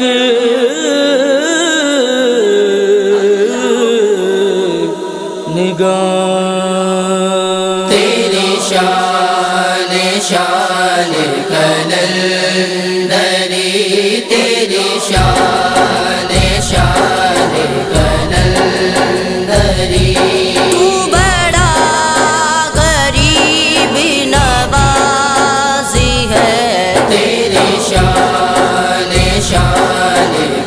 یک نگاہ۔ تیری شان شان کلل دری تیری Hare